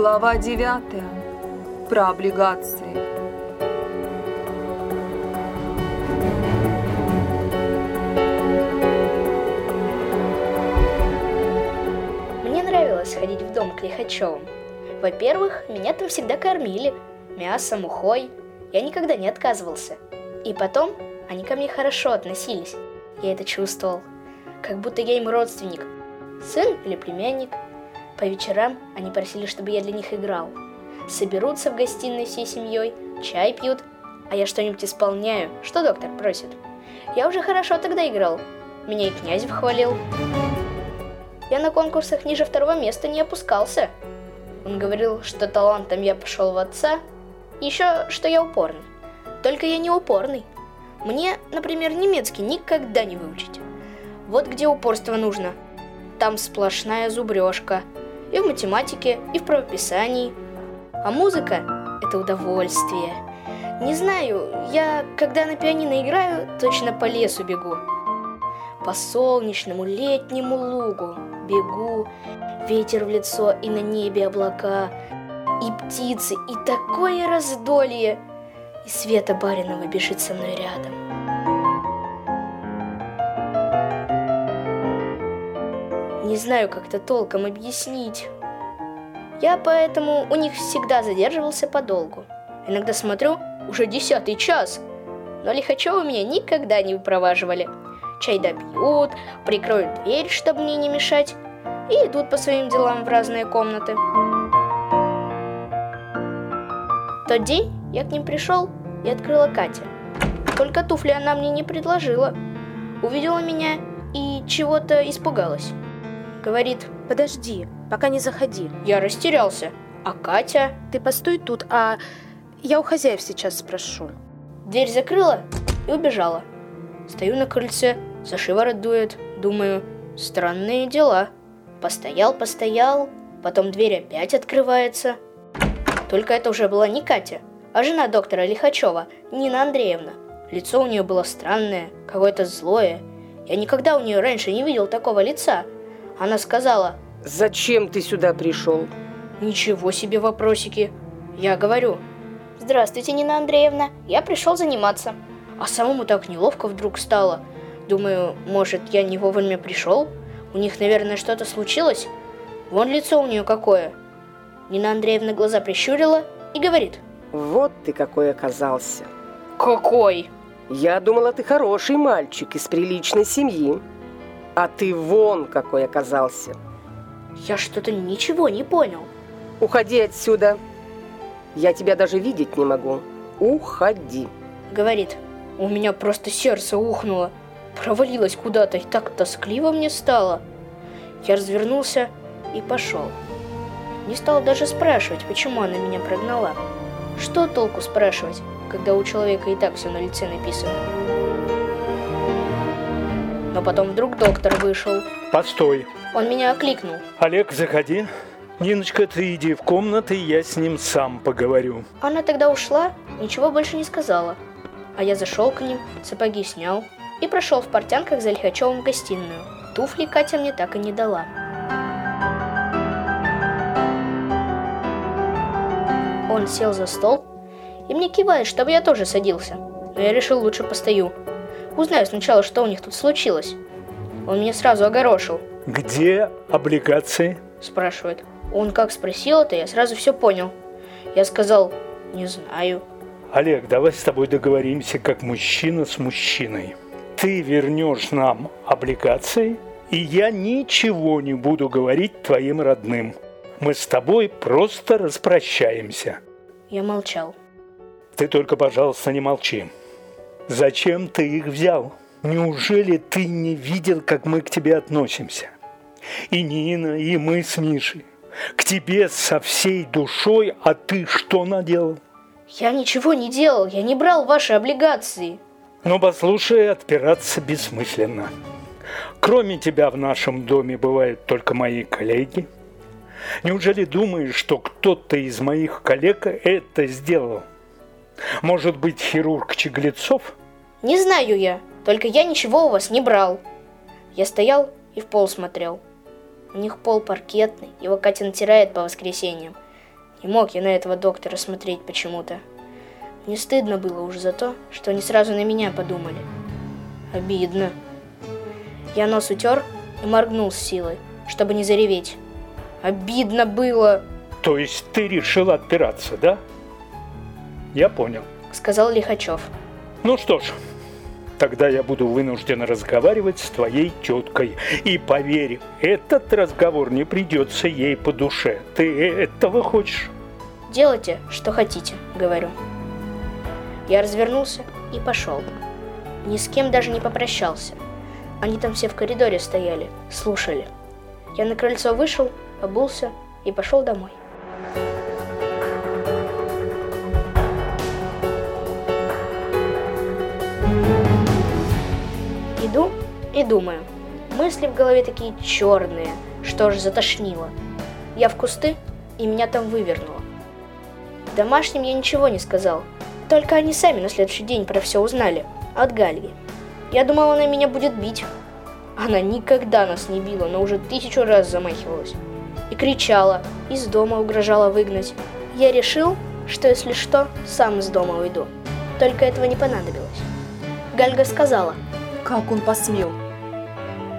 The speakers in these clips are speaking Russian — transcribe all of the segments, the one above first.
Глава 9. Про облигации. Мне нравилось ходить в дом к Лихачевым. Во-первых, меня там всегда кормили. Мясом, ухой. Я никогда не отказывался. И потом, они ко мне хорошо относились. Я это чувствовал. Как будто я им родственник. Сын или племянник. По вечерам они просили, чтобы я для них играл. Соберутся в гостиной всей семьей, чай пьют, а я что-нибудь исполняю, что доктор просит. Я уже хорошо тогда играл. Меня и Князев хвалил. Я на конкурсах ниже второго места не опускался. Он говорил, что талантом я пошел в отца, еще, что я упорный. Только я не упорный. Мне, например, немецкий никогда не выучить. Вот где упорство нужно. Там сплошная зубрежка. И в математике, и в правописании. А музыка – это удовольствие. Не знаю, я, когда на пианино играю, точно по лесу бегу. По солнечному летнему лугу бегу, ветер в лицо и на небе облака, и птицы, и такое раздолье, и Света Баринова бежит со мной рядом. Знаю, как это толком объяснить. Я поэтому у них всегда задерживался подолгу. Иногда смотрю, уже десятый час, но Лихачева меня никогда не выпроваживали. Чай добьют, прикроют дверь, чтобы мне не мешать, и идут по своим делам в разные комнаты. Тот день я к ним пришел и открыла Катя. Только туфли она мне не предложила. Увидела меня и чего-то испугалась. Говорит, Подожди, пока не заходи. я растерялся. А Катя Ты постой тут, а я у хозяев сейчас спрошу. дверь закрыла и убежала. Стою на крыльце, за шиворот дует, думаю, странные дела. Постоял, постоял, потом дверь опять открывается. Только это уже была не Катя, а жена доктора Лихачева, Нина Андреевна. Лицо у нее было странное, какое-то злое. Я никогда у нее раньше не видел такого лица. Она сказала, Зачем ты сюда пришел? Ничего себе вопросики. Я говорю, здравствуйте, Нина Андреевна, я пришел заниматься. А самому так неловко вдруг стало. Думаю, может, я не вовремя пришел? У них, наверное, что-то случилось? Вон лицо у нее какое. Нина Андреевна глаза прищурила и говорит, Вот ты какой оказался. какой? Я думала, ты хороший мальчик из приличной семьи. А ты вон какой оказался. Я что-то ничего не понял. Уходи отсюда. Я тебя даже видеть не могу. Уходи. Говорит, у меня просто сердце ухнуло, провалилось куда-то, и так тоскливо мне стало. Я развернулся и пошел. Не стал даже спрашивать, почему она меня прогнала. Что толку спрашивать, когда у человека и так все на лице написано? Но потом вдруг доктор вышел. Постой. Он меня окликнул. Олег, заходи. Ниночка, ты иди в комнату, я с ним сам поговорю. Она тогда ушла, ничего больше не сказала. А я зашел к ним, сапоги снял и прошел в портянках за Лихачевым в гостиную. Туфли Катя мне так и не дала. Он сел за стол и мне кивает, чтобы я тоже садился. Но я решил лучше постою. Узнаю сначала, что у них тут случилось. Он меня сразу огорошил. Где облигации? Спрашивает. Он как спросил это, я сразу все понял. Я сказал, не знаю. Олег, давай с тобой договоримся, как мужчина с мужчиной. Ты вернешь нам облигации, и я ничего не буду говорить твоим родным. Мы с тобой просто распрощаемся. Я молчал. Ты только, пожалуйста, не молчи. Зачем ты их взял? Неужели ты не видел, как мы к тебе относимся? И Нина, и мы с Мишей. К тебе со всей душой, а ты что наделал? Я ничего не делал, я не брал ваши облигации. Ну, послушай, отпираться бессмысленно. Кроме тебя в нашем доме бывают только мои коллеги. Неужели думаешь, что кто-то из моих коллег это сделал? Может быть, хирург Чеглецов? Не знаю я, только я ничего у вас не брал. Я стоял и в пол смотрел. У них пол паркетный, его Катя натирает по воскресеньям. Не мог я на этого доктора смотреть почему-то. Мне стыдно было уже за то, что они сразу на меня подумали. Обидно. Я нос утер и моргнул с силой, чтобы не зареветь. Обидно было, То есть ты решил отпираться, да? Я понял. сказал Лихачев. Ну что ж, тогда я буду вынужден разговаривать с твоей теткой. И поверь, этот разговор не придется ей по душе. Ты этого хочешь? Делайте, что хотите, говорю. Я развернулся и пошел. Ни с кем даже не попрощался. Они там все в коридоре стояли, слушали. Я на крыльцо вышел, обулся и пошел домой. И думаю. Мысли в голове такие черные, что аж затошнило. Я в кусты, и меня там вывернуло. Домашним я ничего не сказал. Только они сами на следующий день про все узнали. От Гальги. Я думал, она меня будет бить. Она никогда нас не била, но уже тысячу раз замахивалась. И кричала, из дома угрожала выгнать. Я решил, что если что, сам из дома уйду. Только этого не понадобилось. Гальга сказала, Как он посмел?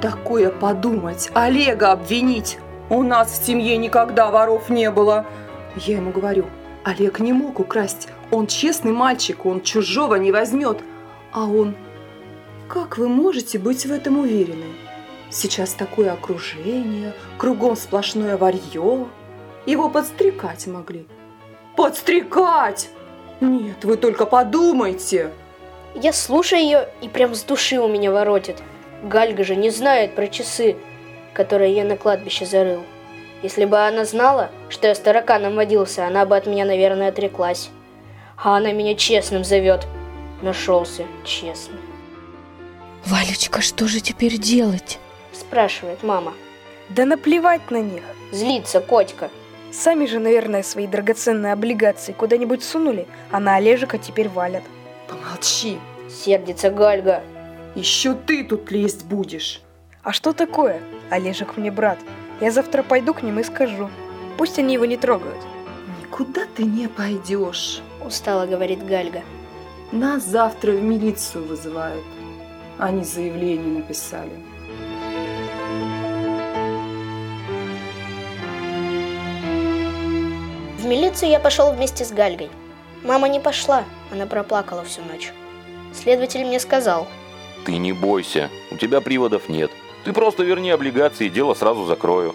Такое подумать, Олега обвинить. У нас в семье никогда воров не было. Я ему говорю, Олег не мог украсть. Он честный мальчик, он чужого не возьмет. А он... Как вы можете быть в этом уверены? Сейчас такое окружение, кругом сплошное варье. Его подстрекать могли. Подстрекать! Нет, вы только подумайте. Я слушаю ее, и прям с души у меня воротит. Гальга же не знает про часы, которые я на кладбище зарыл. Если бы она знала, что я с тараканом водился, она бы от меня, наверное, отреклась. А она меня честным зовет. Нашелся честный. Валечка, что же теперь делать? Спрашивает мама. Да наплевать на них. Злится котика. Сами же, наверное, свои драгоценные облигации куда-нибудь сунули, а на Олежика теперь валят. Помолчи. Сердится Гальга. Еще ты тут лезть будешь. А что такое? Олежек мне брат. Я завтра пойду к ним и скажу. Пусть они его не трогают. Никуда ты не пойдешь. Устало говорит Гальга. Нас завтра в милицию вызывают. Они заявление написали. В милицию я пошел вместе с Гальгой. Мама не пошла, она проплакала всю ночь. Следователь мне сказал, Ты не бойся, у тебя приводов нет. Ты просто верни облигации, и дело сразу закрою.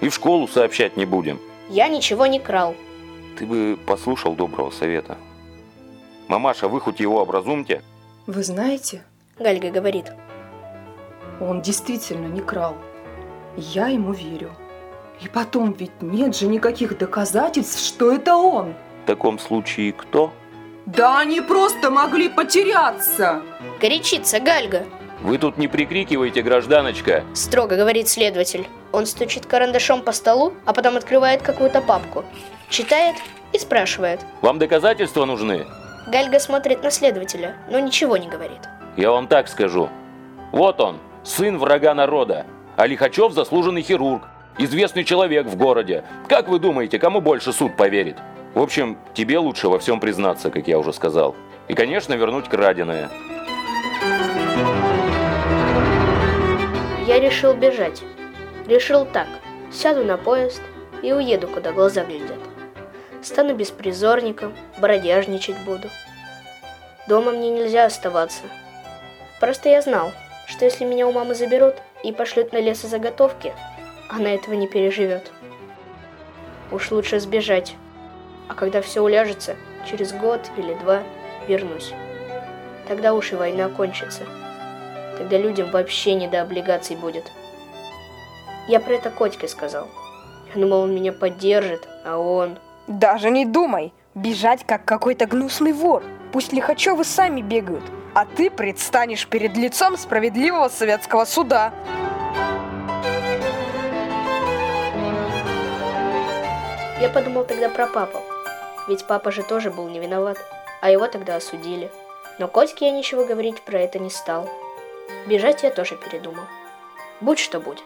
И в школу сообщать не будем. я ничего не крал. Ты бы послушал доброго совета. Мамаша, вы хоть его образумьте. Вы знаете, Гальга говорит, он действительно не крал. Я ему верю. И потом ведь нет же никаких доказательств, что это он. В таком случае кто? Да они просто могли потеряться. горячится Гальга, Вы тут не прикрикивайте, гражданочка. строго говорит следователь. Он стучит карандашом по столу, а потом открывает какую-то папку. Читает и спрашивает. Вам доказательства нужны? Гальга смотрит на следователя, но ничего не говорит. Я вам так скажу. Вот он, сын врага народа. А Лихачев заслуженный хирург. Известный человек в городе. Как вы думаете, кому больше суд поверит? В общем, тебе лучше во всем признаться, как я уже сказал. И, конечно, вернуть краденое. Я решил бежать. Решил так. Сяду на поезд и уеду, куда глаза глядят. Стану беспризорником, бродяжничать буду. Дома мне нельзя оставаться. Просто я знал, что если меня у мамы заберут и пошлют на лесозаготовки, она этого не переживет. Уж лучше сбежать. А когда все уляжется, через год или два вернусь. Тогда уж и война кончится. Тогда людям вообще не до облигаций будет. Я про это Котьке сказал. Я думал, он меня поддержит, а он... Даже не думай. Бежать, как какой-то гнусный вор. Пусть Лихачевы сами бегают, а ты предстанешь перед лицом справедливого советского суда. Я подумал тогда про папу. Ведь папа же тоже был не виноват, а его тогда осудили. Но Котьке я ничего говорить про это не стал. Бежать я тоже передумал. Будь что будет.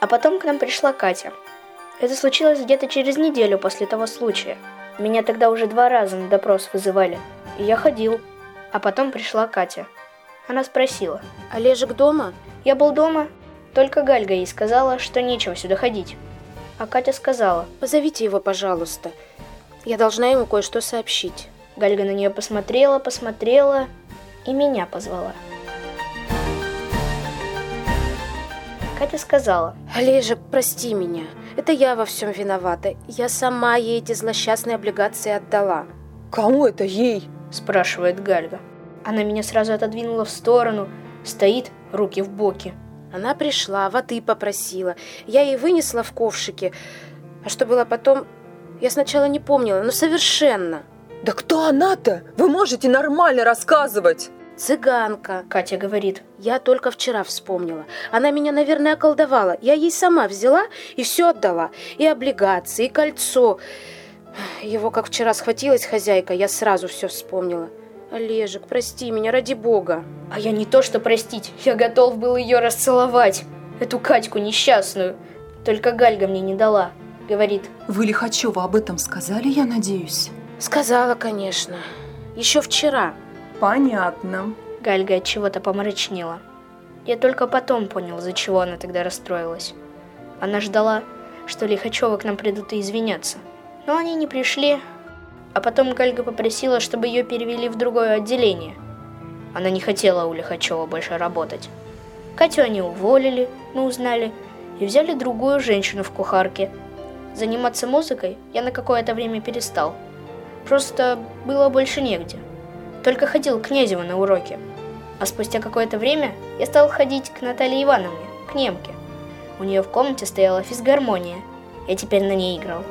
А потом к нам пришла Катя. Это случилось где-то через неделю после того случая. Меня тогда уже два раза на допрос вызывали, и я ходил. А потом пришла Катя. Она спросила. Олежек дома? Я был дома, только Гальга ей сказала, что нечего сюда ходить. А Катя сказала. Позовите его, пожалуйста. Я должна ему кое-что сообщить. Гальга на нее посмотрела, посмотрела и меня позвала. Катя сказала. Олежек, прости меня. Это я во всем виновата. Я сама ей эти злосчастные облигации отдала. Кому это ей? Спрашивает Гальга. Она меня сразу отодвинула в сторону, стоит, руки в боки. Она пришла, воды попросила. Я ей вынесла в ковшике. А что было потом, я сначала не помнила, ну совершенно. Да кто она-то? Вы можете нормально рассказывать. Цыганка. Катя говорит. Я только вчера вспомнила. Она меня, наверное, околдовала. Я ей сама взяла и все отдала. И облигации, и кольцо. Его, как вчера схватилась хозяйка, я сразу все вспомнила. Олежек, прости меня, ради бога. А я не то что простить, я готов был ее расцеловать. Эту Катьку несчастную. Только Гальга мне не дала. Говорит. Вы Лихачева об этом сказали, я надеюсь? Сказала, конечно. Еще вчера. Понятно. Гальга от чего-то помрачнела. Я только потом понял, за чего она тогда расстроилась. Она ждала, что Лихачевы к нам придут и извиняться. Но они не пришли, а потом Гальга попросила, чтобы ее перевели в другое отделение. Она не хотела у Лихачева больше работать. Катю они уволили, мы узнали, и взяли другую женщину в кухарке. Заниматься музыкой я на какое-то время перестал. Просто было больше негде. Только ходил к Князеву на уроки. А спустя какое-то время я стал ходить к Наталье Ивановне, к немке. У нее в комнате стояла физгармония. Я теперь на ней играл.